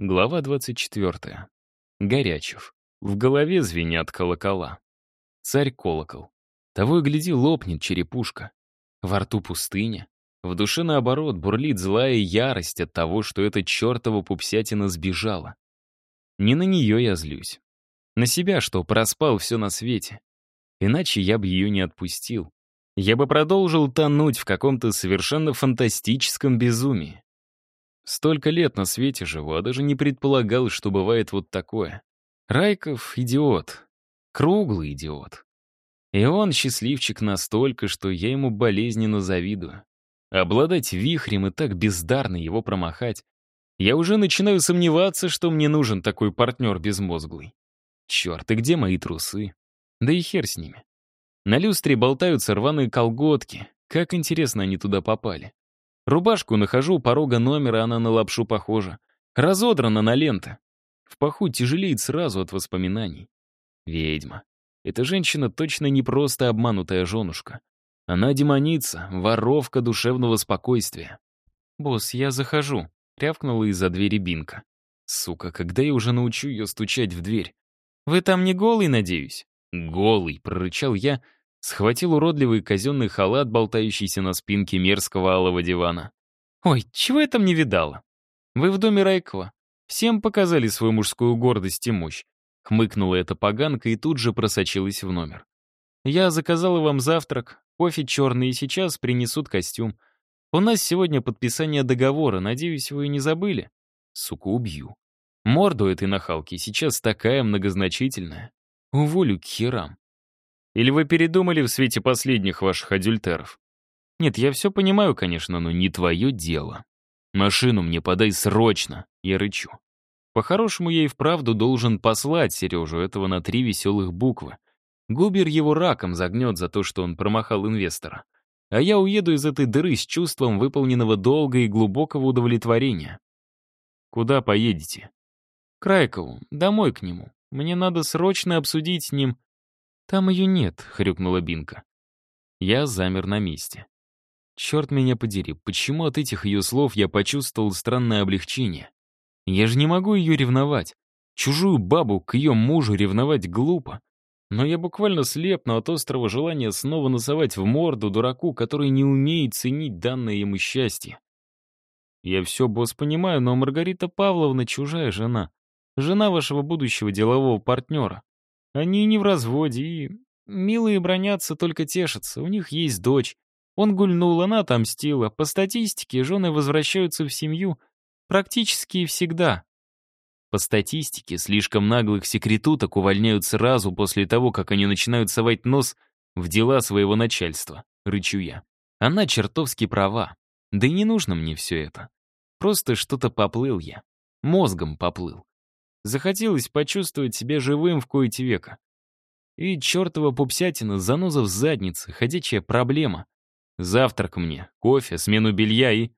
Глава 24. Горячев. В голове звенят колокола. Царь колокол. Того и гляди, лопнет черепушка. Во рту пустыня. В душе, наоборот, бурлит злая ярость от того, что эта чертова пупсятина сбежала. Не на нее я злюсь. На себя, что проспал все на свете. Иначе я бы ее не отпустил. Я бы продолжил тонуть в каком-то совершенно фантастическом безумии. Столько лет на свете живу, а даже не предполагал, что бывает вот такое. Райков — идиот. Круглый идиот. И он счастливчик настолько, что я ему болезненно завидую. Обладать вихрем и так бездарно его промахать. Я уже начинаю сомневаться, что мне нужен такой партнер безмозглый. Черт, и где мои трусы? Да и хер с ними. На люстре болтаются рваные колготки. Как интересно они туда попали. Рубашку нахожу у порога номера, она на лапшу похожа. Разодрана на ленты. В паху тяжелеет сразу от воспоминаний. Ведьма. Эта женщина точно не просто обманутая женушка. Она демоница, воровка душевного спокойствия. «Босс, я захожу», — рявкнула из-за двери Бинка. «Сука, когда я уже научу ее стучать в дверь?» «Вы там не голый, надеюсь?» «Голый», — прорычал я, — Схватил уродливый казенный халат, болтающийся на спинке мерзкого алого дивана. «Ой, чего я там не видала? Вы в доме Райкова. Всем показали свою мужскую гордость и мощь». Хмыкнула эта поганка и тут же просочилась в номер. «Я заказала вам завтрак, кофе черный, и сейчас принесут костюм. У нас сегодня подписание договора, надеюсь, вы не забыли?» Сука, убью. Морду этой нахалки сейчас такая многозначительная. Уволю к херам. Или вы передумали в свете последних ваших адюльтеров? Нет, я все понимаю, конечно, но не твое дело. Машину мне подай срочно, я рычу. По-хорошему, я и вправду должен послать Сережу этого на три веселых буквы. Губер его раком загнет за то, что он промахал инвестора. А я уеду из этой дыры с чувством выполненного долга и глубокого удовлетворения. Куда поедете? К Райкову, домой к нему. Мне надо срочно обсудить с ним «Там ее нет», — хрюкнула Бинка. Я замер на месте. Черт меня подери, почему от этих ее слов я почувствовал странное облегчение? Я же не могу ее ревновать. Чужую бабу к ее мужу ревновать глупо. Но я буквально слепну от острого желания снова носовать в морду дураку, который не умеет ценить данное ему счастье. Я все, босс, понимаю, но Маргарита Павловна чужая жена. Жена вашего будущего делового партнера. Они не в разводе и... Милые бронятся, только тешатся, у них есть дочь. Он гульнул, она отомстила. По статистике, жены возвращаются в семью практически всегда. По статистике, слишком наглых секретуток увольняют сразу после того, как они начинают совать нос в дела своего начальства, рычу я. Она чертовски права. Да и не нужно мне все это. Просто что-то поплыл я. Мозгом поплыл. Захотелось почувствовать себя живым в кои-то века. И чертова пупсятина, заноза в заднице, ходячая проблема. Завтрак мне, кофе, смену белья и...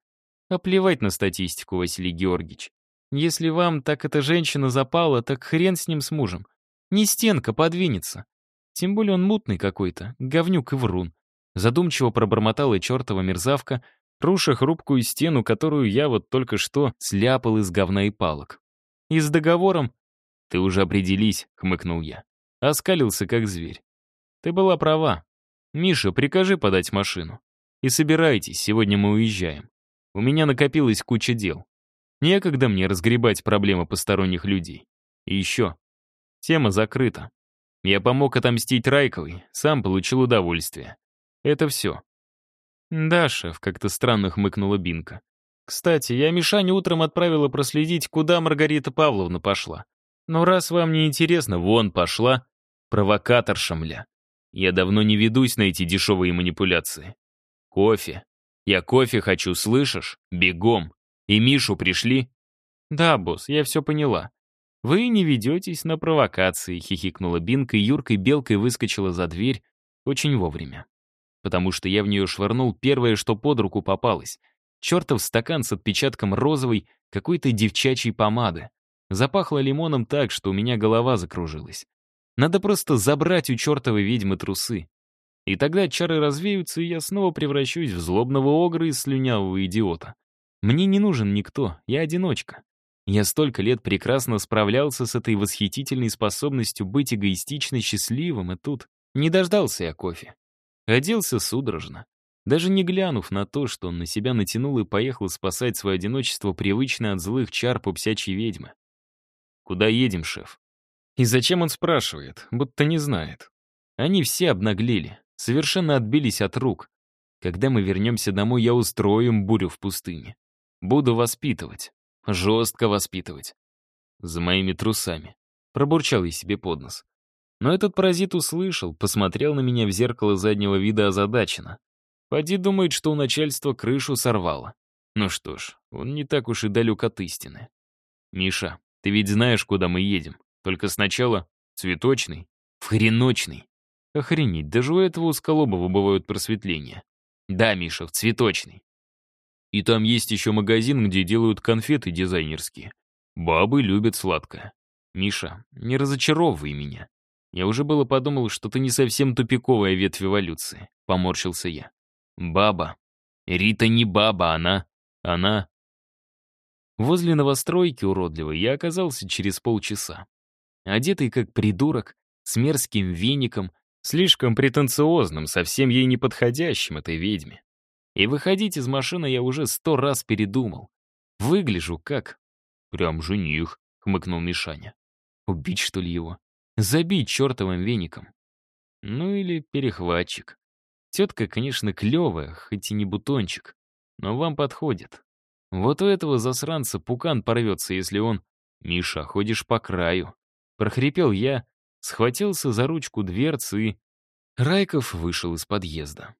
А оплевать на статистику, Василий Георгиевич. Если вам так эта женщина запала, так хрен с ним с мужем. Не стенка подвинется. Тем более он мутный какой-то, говнюк и врун. Задумчиво пробормотала чертова мерзавка, руша хрупкую стену, которую я вот только что сляпал из говна и палок. И с договором...» «Ты уже определись», — хмыкнул я. Оскалился, как зверь. «Ты была права. Миша, прикажи подать машину. И собирайтесь, сегодня мы уезжаем. У меня накопилась куча дел. Некогда мне разгребать проблемы посторонних людей. И еще. Тема закрыта. Я помог отомстить Райковой, сам получил удовольствие. Это все. Даша, как-то странно хмыкнула Бинка. Кстати, я Мишане утром отправила проследить, куда Маргарита Павловна пошла. Но раз вам не интересно, вон пошла. Провокатор шамля. Я давно не ведусь на эти дешевые манипуляции. Кофе. Я кофе хочу, слышишь? Бегом. И Мишу пришли? Да, босс, я все поняла. Вы не ведетесь на провокации, хихикнула Бинка, и Юркой белкой выскочила за дверь очень вовремя. Потому что я в нее швырнул первое, что под руку попалось — чертов стакан с отпечатком розовой какой-то девчачьей помады. Запахло лимоном так, что у меня голова закружилась. Надо просто забрать у чертовой ведьмы трусы. И тогда чары развеются, и я снова превращусь в злобного огра и слюнявого идиота. Мне не нужен никто, я одиночка. Я столько лет прекрасно справлялся с этой восхитительной способностью быть эгоистично счастливым, и тут не дождался я кофе. Оделся судорожно, даже не глянув на то, что он на себя натянул и поехал спасать свое одиночество привычное от злых чар попсячьей ведьмы. «Куда едем, шеф?» И зачем он спрашивает, будто не знает. Они все обнаглели, совершенно отбились от рук. Когда мы вернемся домой, я устрою им бурю в пустыне. Буду воспитывать. Жестко воспитывать. За моими трусами. Пробурчал я себе под нос. Но этот паразит услышал, посмотрел на меня в зеркало заднего вида озадаченно. Поди думает, что у начальства крышу сорвало. Ну что ж, он не так уж и далек от истины. «Миша, ты ведь знаешь, куда мы едем. Только сначала цветочный, в хреночный». Охренеть, даже у этого усколобого бывают просветления. «Да, Миша, в цветочный». И там есть еще магазин, где делают конфеты дизайнерские. Бабы любят сладкое. Миша, не разочаровывай меня. Я уже было подумал, что ты не совсем тупиковая ветвь эволюции, поморщился я. Баба. Рита не баба, она... Она... Возле новостройки уродливой я оказался через полчаса. Одетый как придурок, с мерзким веником, слишком претенциозным, совсем ей не подходящим этой ведьме. И выходить из машины я уже сто раз передумал. Выгляжу как... Прям жених, хмыкнул Мишаня. Убить, что ли, его? Забить чертовым веником. Ну или перехватчик. Тетка, конечно, клевая, хоть и не бутончик, но вам подходит. Вот у этого засранца пукан порвется, если он... «Миша, ходишь по краю». Прохрипел я, схватился за ручку дверцы и... Райков вышел из подъезда.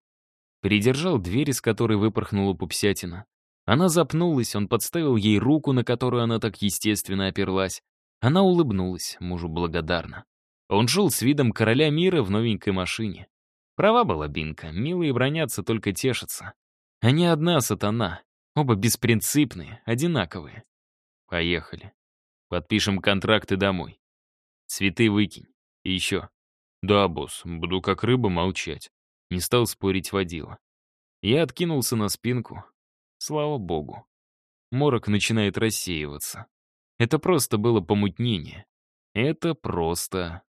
Придержал дверь, из которой выпорхнула пупсятина. Она запнулась, он подставил ей руку, на которую она так естественно оперлась. Она улыбнулась, мужу благодарна. Он шел с видом короля мира в новенькой машине. Права была Бинка, милые бронятся, только тешатся. Они одна сатана, оба беспринципные, одинаковые. Поехали. Подпишем контракты домой. Цветы выкинь. И еще. Да, босс, буду как рыба молчать. Не стал спорить водила. Я откинулся на спинку. Слава богу. Морок начинает рассеиваться. Это просто было помутнение. Это просто